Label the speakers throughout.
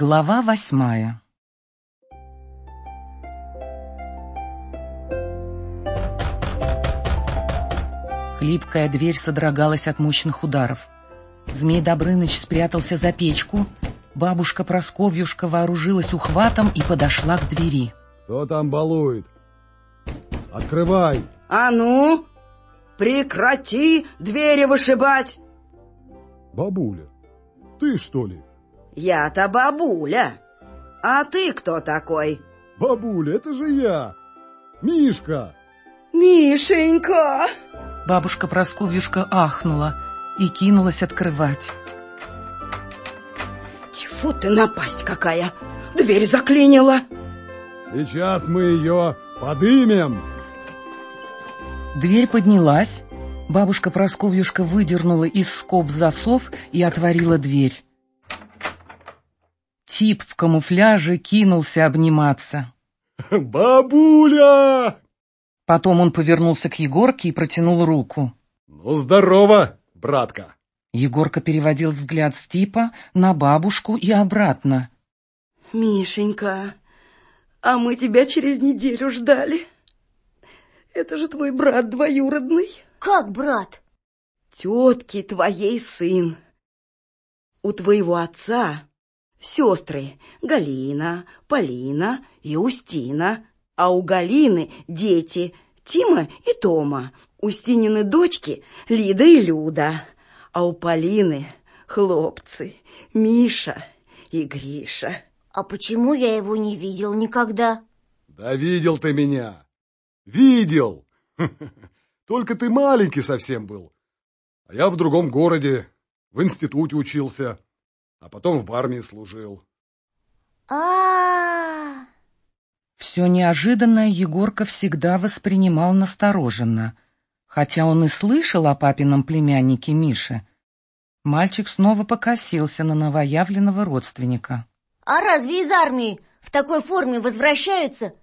Speaker 1: Глава восьмая Хлипкая дверь содрогалась от мощных ударов. Змей Добрыныч спрятался за печку. Бабушка Просковьюшка вооружилась ухватом и подошла к двери.
Speaker 2: Кто там балует? Открывай!
Speaker 3: А ну, прекрати двери вышибать!
Speaker 2: Бабуля, ты что ли?
Speaker 3: Я-то бабуля. А ты кто такой?
Speaker 2: Бабуля, это же я, Мишка.
Speaker 3: Мишенька!
Speaker 1: Бабушка Просковьюшка ахнула и кинулась открывать.
Speaker 3: Тьфу ты, напасть какая! Дверь заклинила!
Speaker 2: Сейчас мы ее подымем.
Speaker 1: Дверь поднялась. Бабушка Просковьюшка выдернула из скоб засов и отворила дверь. Тип в камуфляже кинулся обниматься.
Speaker 2: Бабуля!
Speaker 1: Потом он повернулся к Егорке и протянул руку.
Speaker 2: Ну, здорово, братка.
Speaker 1: Егорка переводил взгляд с типа на бабушку и обратно.
Speaker 3: Мишенька, а мы тебя через неделю ждали. Это же твой брат двоюродный.
Speaker 4: Как брат?
Speaker 3: Тетки твоей сын. У твоего отца сестры Галина, Полина и Устина, а у Галины дети Тима и Тома, у Стинины дочки Лида и Люда, а у Полины хлопцы Миша и Гриша.
Speaker 4: А почему я его не видел никогда?
Speaker 2: Да видел ты меня. Видел. Только ты маленький совсем был. А я в другом городе, в институте учился а потом в армии служил.
Speaker 4: А.
Speaker 1: Все неожиданное Егорка всегда воспринимал настороженно, хотя он и слышал о папином племяннике Мише. Мальчик снова покосился на новоявленного родственника.
Speaker 4: А разве из армии в такой форме возвращаются?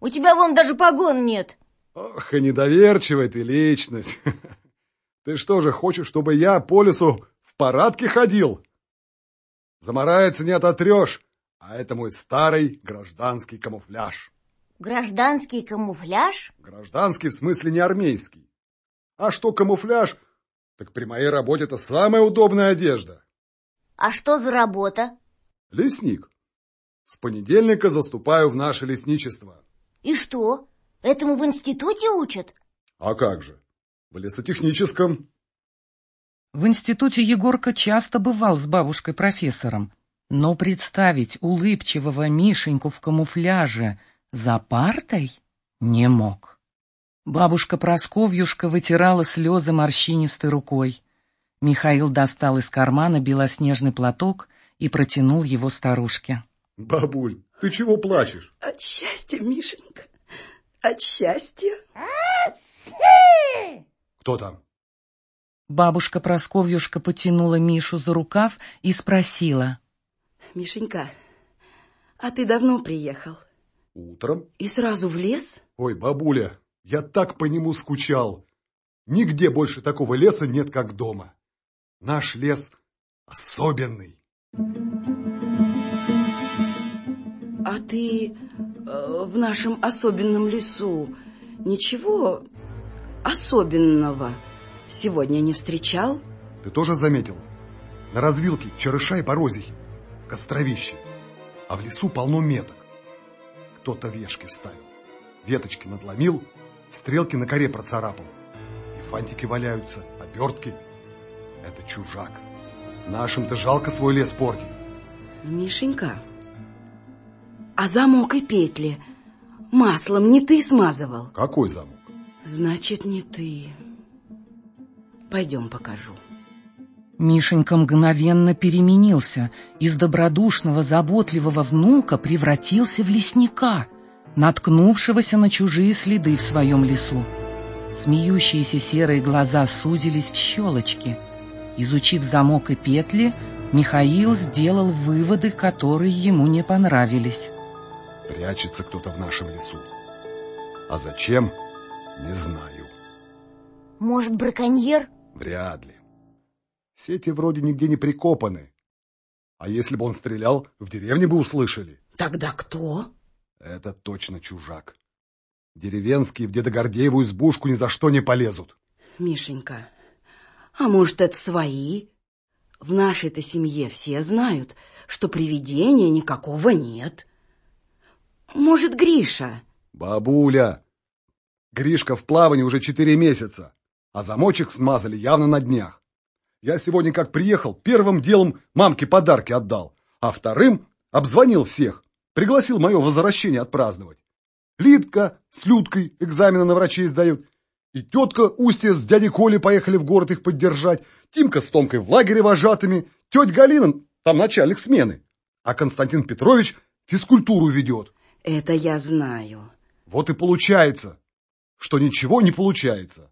Speaker 4: У тебя вон даже погон нет.
Speaker 2: Ох, и недоверчивая ты личность. Ты что же хочешь, чтобы я по лесу в парадке ходил? Замарается не ототрешь, а это мой старый гражданский камуфляж.
Speaker 4: Гражданский камуфляж?
Speaker 2: Гражданский в смысле не армейский. А что камуфляж? Так при моей работе это самая удобная одежда.
Speaker 4: А что за работа?
Speaker 2: Лесник. С понедельника заступаю в наше лесничество.
Speaker 4: И что? Этому в институте учат?
Speaker 2: А как же? В лесотехническом.
Speaker 1: В институте Егорка часто бывал с бабушкой-профессором, но представить улыбчивого Мишеньку в камуфляже за партой не мог. Бабушка Просковьюшка вытирала слезы морщинистой рукой. Михаил достал из кармана белоснежный платок и протянул его старушке.
Speaker 2: — Бабуль, ты чего плачешь?
Speaker 3: — От счастья, Мишенька, от счастья.
Speaker 2: — Кто там?
Speaker 1: Бабушка Просковьюшка потянула Мишу за рукав и спросила.
Speaker 3: — Мишенька, а ты давно приехал?
Speaker 2: — Утром.
Speaker 3: — И сразу в лес?
Speaker 2: — Ой, бабуля, я так по нему скучал. Нигде больше такого леса нет, как дома. Наш лес особенный.
Speaker 3: — А ты э, в нашем особенном лесу ничего особенного сегодня не встречал?
Speaker 2: Ты тоже заметил? На развилке черыша и порозий, костровище, а в лесу полно меток. Кто-то вешки ставил, веточки надломил, стрелки на коре процарапал. И фантики валяются, обертки. Это чужак. Нашим-то жалко свой лес портить.
Speaker 3: Мишенька, а замок и петли маслом не ты смазывал?
Speaker 2: Какой замок?
Speaker 3: Значит, не ты. Пойдем покажу.
Speaker 1: Мишенька мгновенно переменился. Из добродушного, заботливого внука превратился в лесника, наткнувшегося на чужие следы в своем лесу. Смеющиеся серые глаза сузились в щелочки. Изучив замок и петли, Михаил сделал выводы, которые ему не понравились.
Speaker 2: Прячется кто-то в нашем лесу. А зачем, не знаю.
Speaker 4: Может, браконьер?
Speaker 2: Вряд ли. Сети вроде нигде не прикопаны. А если бы он стрелял, в деревне бы услышали.
Speaker 3: Тогда кто?
Speaker 2: Это точно чужак. Деревенские в Деда Гордееву избушку ни за что не полезут.
Speaker 3: Мишенька, а может, это свои? В нашей-то семье все знают, что привидения никакого нет. Может, Гриша?
Speaker 2: Бабуля, Гришка в плавании уже четыре месяца, а замочек смазали явно на днях. Я сегодня как приехал, первым делом мамке подарки отдал, а вторым обзвонил всех, пригласил мое возвращение отпраздновать. Липка с Людкой экзамены на врачей сдают, и тетка Устья с дядей Колей поехали в город их поддержать, Тимка с Томкой в лагере вожатыми, тетя Галина, там начальник смены, а Константин Петрович физкультуру ведет.
Speaker 3: Это я знаю.
Speaker 2: Вот и получается, что ничего не получается.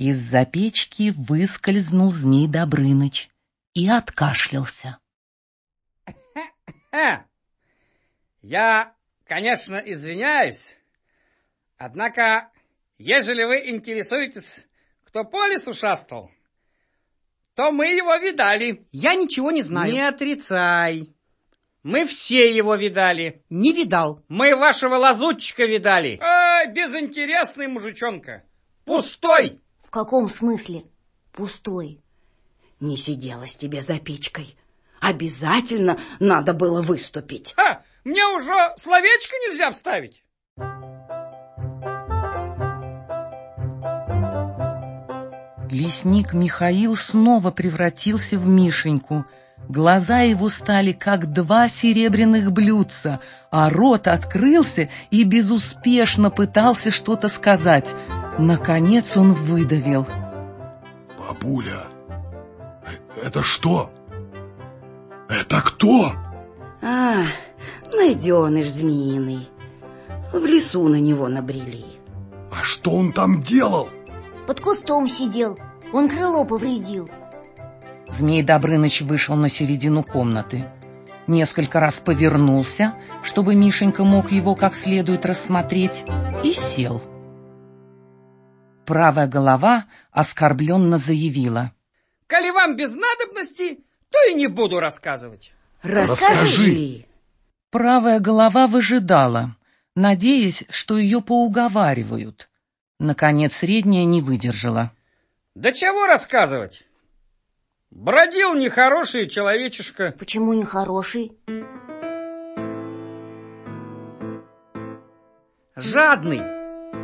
Speaker 1: Из-за печки выскользнул Змей Добрыныч и откашлялся.
Speaker 5: Я, конечно, извиняюсь, однако, ежели вы интересуетесь, кто по лесу шастал, то мы его видали.
Speaker 6: Я ничего не знаю.
Speaker 5: Не отрицай. Мы все его видали.
Speaker 6: Не видал.
Speaker 5: Мы вашего лазутчика видали. Ай, безинтересный мужичонка. Пустой.
Speaker 4: В каком смысле пустой?
Speaker 3: Не сиделась тебе за печкой. Обязательно надо было выступить.
Speaker 5: Ха, мне уже словечко нельзя вставить.
Speaker 1: Лесник Михаил снова превратился в Мишеньку. Глаза его стали как два серебряных блюдца, а рот открылся и безуспешно пытался что-то сказать. Наконец он выдавил.
Speaker 2: Бабуля, это что? Это кто?
Speaker 3: А, найденыш змеиный. В лесу на него набрели.
Speaker 2: А что он там делал?
Speaker 4: Под кустом сидел. Он крыло повредил.
Speaker 1: Змей Добрыныч вышел на середину комнаты. Несколько раз повернулся, чтобы Мишенька мог его как следует рассмотреть, и сел. Правая голова оскорбленно заявила.
Speaker 5: Коли вам без надобности, то и не буду рассказывать.
Speaker 3: Расскажи.
Speaker 1: Правая голова выжидала, надеясь, что ее поуговаривают. Наконец средняя не выдержала.
Speaker 5: Да чего рассказывать? Бродил нехороший человечишка.
Speaker 4: Почему нехороший?
Speaker 5: Жадный,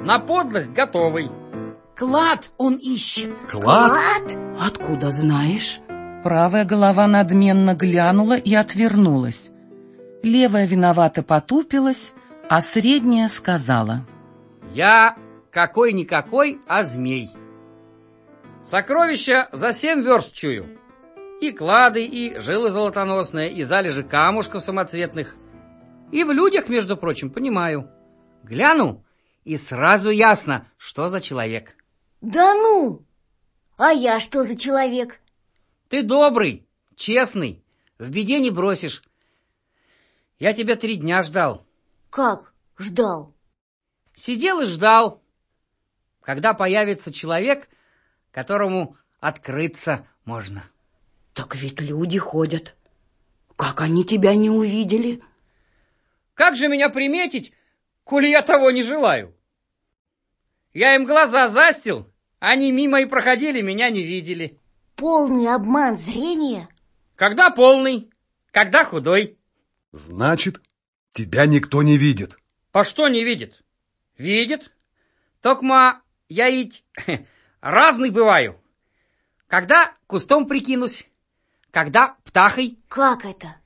Speaker 5: на подлость готовый.
Speaker 6: Клад он ищет.
Speaker 2: Клад?
Speaker 3: Откуда знаешь?
Speaker 1: Правая голова надменно глянула и отвернулась. Левая виновато потупилась, а средняя сказала.
Speaker 5: Я какой-никакой, а змей. Сокровища за семь верст чую. И клады, и жилы золотоносные, и залежи камушков самоцветных. И в людях, между прочим, понимаю. Гляну, и сразу ясно, что за человек.
Speaker 4: Да ну! А я что за человек?
Speaker 5: Ты добрый, честный, в беде не бросишь. Я тебя три дня ждал.
Speaker 4: Как ждал?
Speaker 5: Сидел и ждал, когда появится человек, которому открыться можно.
Speaker 3: Так ведь люди ходят. Как они тебя не увидели?
Speaker 5: Как же меня приметить, коли я того не желаю? Я им глаза застил, они мимо и проходили, меня не видели.
Speaker 4: Полный обман зрения?
Speaker 5: Когда полный, когда худой.
Speaker 2: Значит, тебя никто не видит.
Speaker 5: По что не видит? Видит. Токма я ведь разный бываю. Когда кустом прикинусь, когда птахой.
Speaker 4: Как это?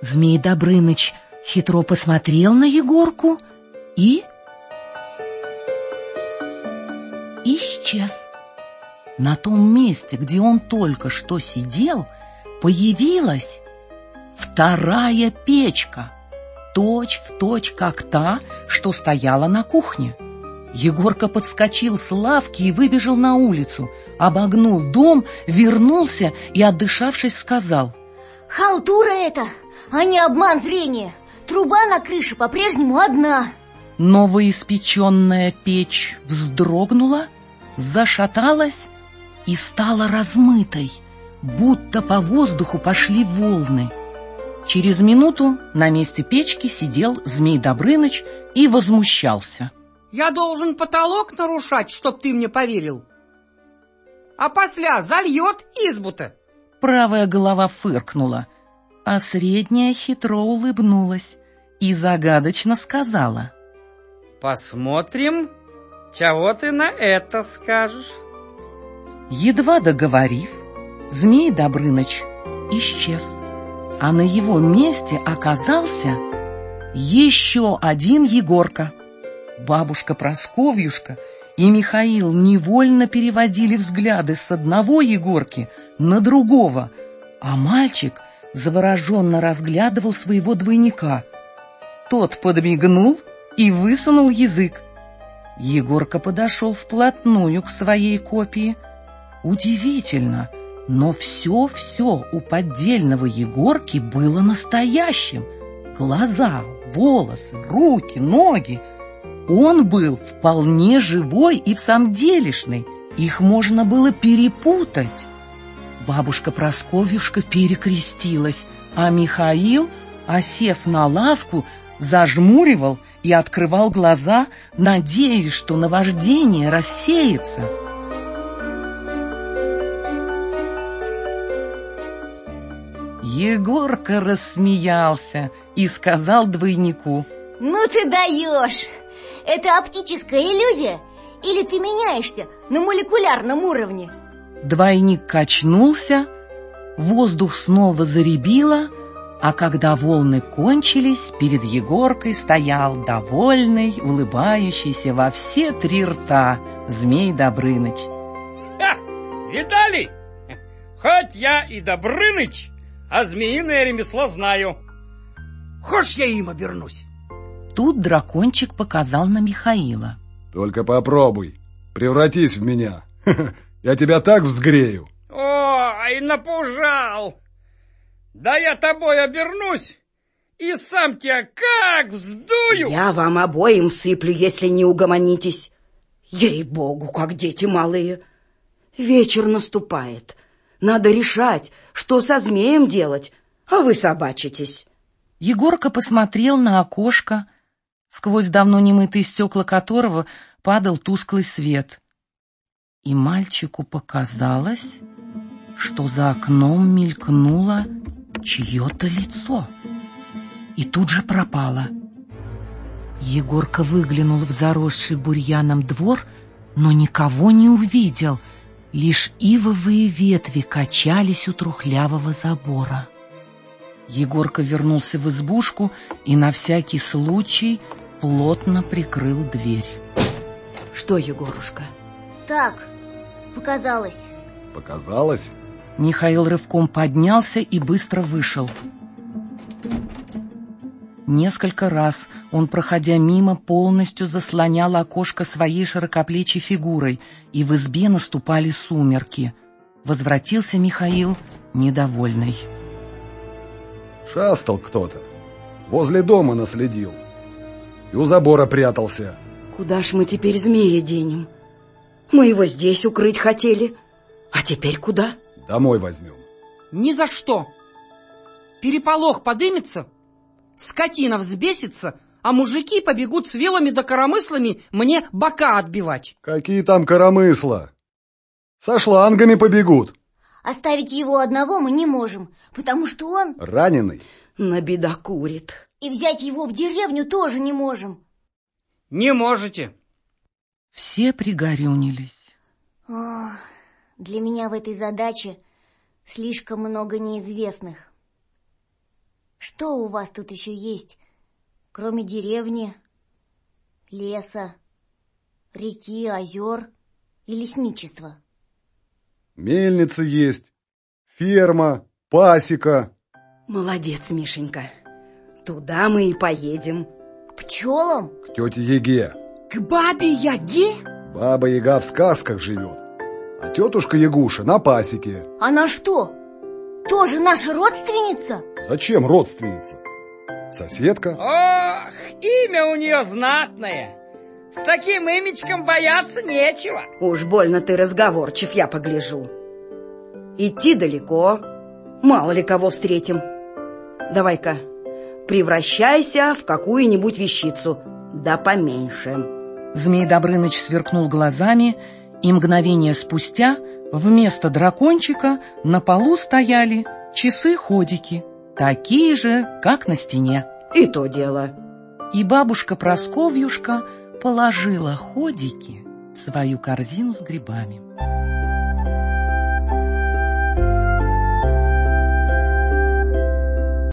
Speaker 1: Змей Добрыныч хитро посмотрел на Егорку и... исчез. На том месте, где он только что сидел, появилась вторая печка, точь в точь, как та, что стояла на кухне. Егорка подскочил с лавки и выбежал на улицу, обогнул дом, вернулся и, отдышавшись, сказал.
Speaker 4: Халтура это, а не обман зрения. Труба на крыше по-прежнему одна.
Speaker 1: Новоиспеченная печь вздрогнула, зашаталась и стала размытой, будто по воздуху пошли волны. Через минуту на месте печки сидел Змей Добрыныч и возмущался.
Speaker 6: Я должен потолок нарушать, чтоб ты мне поверил. А после зальет избу-то.
Speaker 1: Правая голова фыркнула, а средняя хитро улыбнулась и загадочно сказала.
Speaker 5: Посмотрим, чего ты на это скажешь.
Speaker 1: Едва договорив, Змей Добрыныч исчез, а на его месте оказался еще один Егорка. Бабушка Просковьюшка и Михаил невольно переводили взгляды с одного Егорки на другого, а мальчик завороженно разглядывал своего двойника. Тот подмигнул и высунул язык. Егорка подошел вплотную к своей копии. Удивительно, но все-все у поддельного Егорки было настоящим. Глаза, волосы, руки, ноги. Он был вполне живой и всамделишный. Их можно было перепутать. Бабушка Просковьюшка перекрестилась, а Михаил, осев на лавку, зажмуривал и открывал глаза, надеясь, что наваждение рассеется. Егорка рассмеялся и сказал двойнику.
Speaker 4: Ну ты даешь! Это оптическая иллюзия? Или ты меняешься на молекулярном уровне?
Speaker 1: Двойник качнулся, воздух снова заребило, а когда волны кончились, перед Егоркой стоял довольный, улыбающийся во все три рта Змей Добрыныч.
Speaker 5: Ха! Виталий! Хоть я и Добрыныч, а змеиное ремесло знаю.
Speaker 6: Хочешь, я им обернусь?
Speaker 1: Тут дракончик показал на Михаила.
Speaker 2: Только попробуй, превратись в меня. Я тебя так взгрею.
Speaker 5: Ой, напужал! Да я тобой обернусь и сам тебя как вздую!
Speaker 3: Я вам обоим сыплю, если не угомонитесь. Ей-богу, как дети малые. Вечер наступает. Надо решать, что со змеем делать, а вы собачитесь.
Speaker 1: Егорка посмотрел на окошко, сквозь давно немытые стекла которого падал тусклый свет. И мальчику показалось, что за окном мелькнуло чье-то лицо и тут же пропало. Егорка выглянул в заросший бурьяном двор, но никого не увидел, лишь ивовые ветви качались у трухлявого забора. Егорка вернулся в избушку и на всякий случай плотно прикрыл дверь.
Speaker 3: Что, Егорушка?
Speaker 4: Так, показалось.
Speaker 2: Показалось?
Speaker 1: Михаил рывком поднялся и быстро вышел. Несколько раз он, проходя мимо, полностью заслонял окошко своей широкоплечей фигурой, и в избе наступали сумерки. Возвратился Михаил недовольный.
Speaker 2: Шастал кто-то. Возле дома наследил. И у забора прятался.
Speaker 3: Куда ж мы теперь змея денем? Мы его здесь укрыть хотели. А теперь куда?
Speaker 2: Домой возьмем.
Speaker 6: Ни за что. Переполох подымется, скотина взбесится, а мужики побегут с вилами да коромыслами мне бока отбивать.
Speaker 2: Какие там коромысла? Со шлангами побегут.
Speaker 4: Оставить его одного мы не можем, потому что он...
Speaker 2: Раненый?
Speaker 3: Набедокурит.
Speaker 4: И взять его в деревню тоже не можем.
Speaker 5: Не можете.
Speaker 1: Все пригорюнились.
Speaker 4: О, для меня в этой задаче слишком много неизвестных. Что у вас тут еще есть, кроме деревни, леса, реки, озер и лесничества?
Speaker 2: Мельница есть, ферма, пасека.
Speaker 3: Молодец, Мишенька. Туда мы и поедем.
Speaker 4: К пчелам?
Speaker 2: К тете Еге.
Speaker 6: К бабе Яге?
Speaker 2: Баба Яга в сказках живет, а тетушка Ягуша на пасеке.
Speaker 4: Она что, тоже наша родственница?
Speaker 2: Зачем родственница? Соседка?
Speaker 5: Ох, имя у нее знатное.
Speaker 6: С таким имечком бояться нечего.
Speaker 3: Уж больно ты разговорчив, я погляжу. Идти далеко, мало ли кого встретим. Давай-ка, превращайся в какую-нибудь вещицу, да поменьше.
Speaker 1: Змей Добрыныч сверкнул глазами, и мгновение спустя вместо дракончика на полу стояли часы-ходики, такие же, как на стене.
Speaker 3: И то дело.
Speaker 1: И бабушка Просковьюшка положила ходики в свою корзину с грибами.